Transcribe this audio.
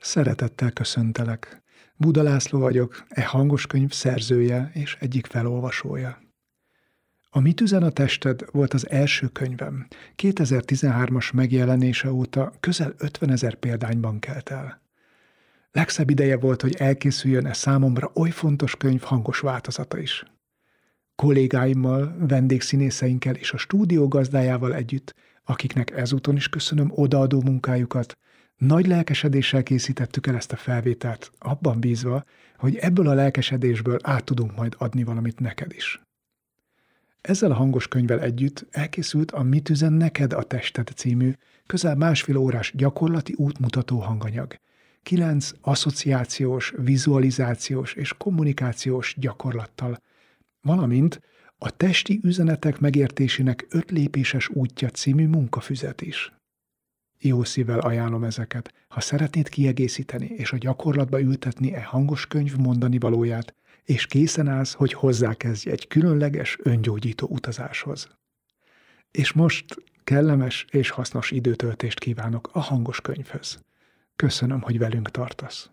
Szeretettel köszöntelek. Buda László vagyok, e hangos könyv szerzője és egyik felolvasója. A Mit üzen a tested volt az első könyvem. 2013-as megjelenése óta közel 50 ezer példányban kelt el. Legszebb ideje volt, hogy elkészüljön e számomra oly fontos könyv hangos változata is. Kollégáimmal, vendégszínészeinkkel és a stúdió gazdájával együtt, akiknek ezúton is köszönöm odaadó munkájukat, nagy lelkesedéssel készítettük el ezt a felvételt, abban bízva, hogy ebből a lelkesedésből át tudunk majd adni valamit neked is. Ezzel a hangos könyvvel együtt elkészült a Mit üzen neked a tested című, közel másfél órás gyakorlati útmutató hanganyag. Kilenc asszociációs, vizualizációs és kommunikációs gyakorlattal, valamint a testi üzenetek megértésének öt lépéses útja című munkafüzet is. Jó szívvel ajánlom ezeket. Ha szeretnéd kiegészíteni és a gyakorlatba ültetni e hangos könyv mondani valóját, és készen állsz, hogy hozzákezdj egy különleges, öngyógyító utazáshoz. És most kellemes és hasznos időtöltést kívánok a hangos könyvhöz. Köszönöm, hogy velünk tartasz.